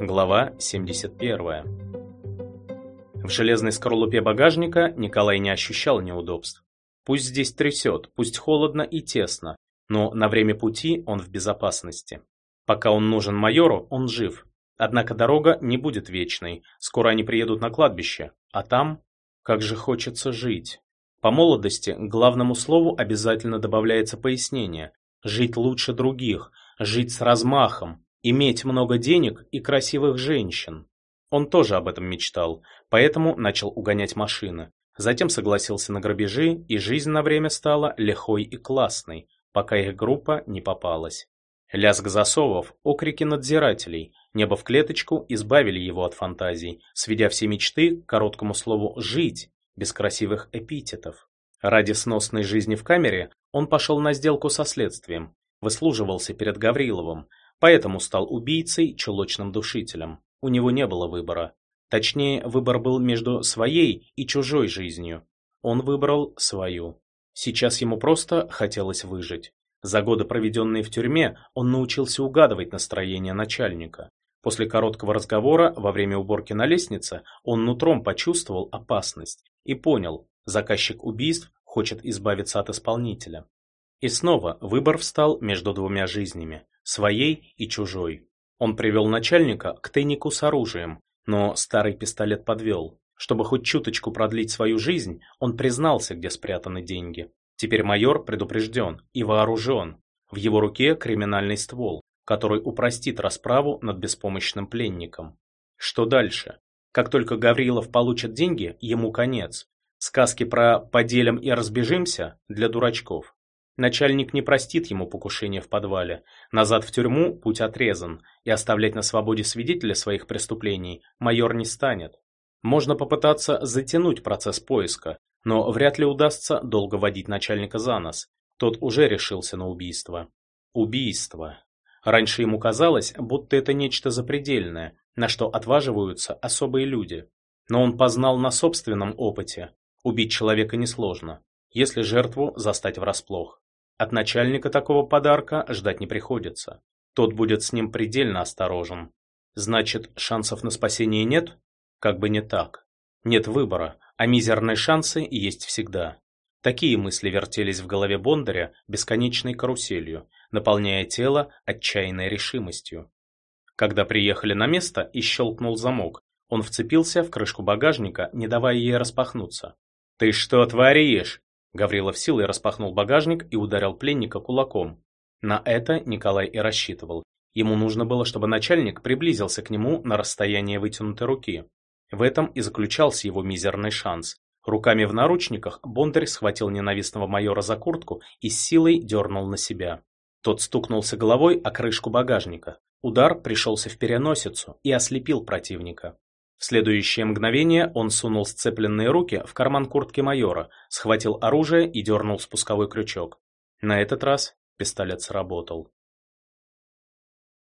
Глава 71. В железной скорлупе багажника Николай не ощущал неудобств. Пусть здесь трясет, пусть холодно и тесно, но на время пути он в безопасности. Пока он нужен майору, он жив. Однако дорога не будет вечной, скоро они приедут на кладбище, а там, как же хочется жить. По молодости к главному слову обязательно добавляется пояснение. Жить лучше других, жить с размахом, иметь много денег и красивых женщин. Он тоже об этом мечтал, поэтому начал угонять машины. Затем согласился на грабежи, и жизнь на время стала лихой и классной, пока их группа не попалась. Лязг засовов, окрики надзирателей, небо в клеточку избавили его от фантазий, сведя все мечты к короткому слову «жить», без красивых эпитетов. Ради сносной жизни в камере он пошел на сделку со следствием, выслуживался перед Гавриловым, Поэтому стал убийцей, чулочным душителем. У него не было выбора. Точнее, выбор был между своей и чужой жизнью. Он выбрал свою. Сейчас ему просто хотелось выжить. За годы, проведенные в тюрьме, он научился угадывать настроение начальника. После короткого разговора во время уборки на лестнице он нутром почувствовал опасность и понял, заказчик убийств хочет избавиться от исполнителя. И снова выбор встал между двумя жизнями своей и чужой. Он привел начальника к тайнику с оружием, но старый пистолет подвел. Чтобы хоть чуточку продлить свою жизнь, он признался, где спрятаны деньги. Теперь майор предупрежден и вооружен. В его руке криминальный ствол, который упростит расправу над беспомощным пленником. Что дальше? Как только Гаврилов получит деньги, ему конец. Сказки про «поделим и разбежимся» для дурачков. Начальник не простит ему покушение в подвале. Назад в тюрьму путь отрезан, и оставлять на свободе свидетеля своих преступлений майор не станет. Можно попытаться затянуть процесс поиска, но вряд ли удастся долго водить начальника за нос. Тот уже решился на убийство. Убийство. Раньше ему казалось, будто это нечто запредельное, на что отваживаются особые люди. Но он познал на собственном опыте. Убить человека несложно, если жертву застать врасплох. От начальника такого подарка ждать не приходится. Тот будет с ним предельно осторожен. Значит, шансов на спасение нет? Как бы не так. Нет выбора, а мизерные шансы есть всегда. Такие мысли вертелись в голове Бондаря бесконечной каруселью, наполняя тело отчаянной решимостью. Когда приехали на место и щелкнул замок, он вцепился в крышку багажника, не давая ей распахнуться. «Ты что творишь?» Гаврилов силой распахнул багажник и ударил пленника кулаком. На это Николай и рассчитывал. Ему нужно было, чтобы начальник приблизился к нему на расстояние вытянутой руки. В этом и заключался его мизерный шанс. Руками в наручниках Бондарь схватил ненавистного майора за куртку и с силой дернул на себя. Тот стукнулся головой о крышку багажника. Удар пришелся в переносицу и ослепил противника. В следующее мгновение он сунул сцепленные руки в карман куртки майора, схватил оружие и дернул спусковой крючок. На этот раз пистолет сработал.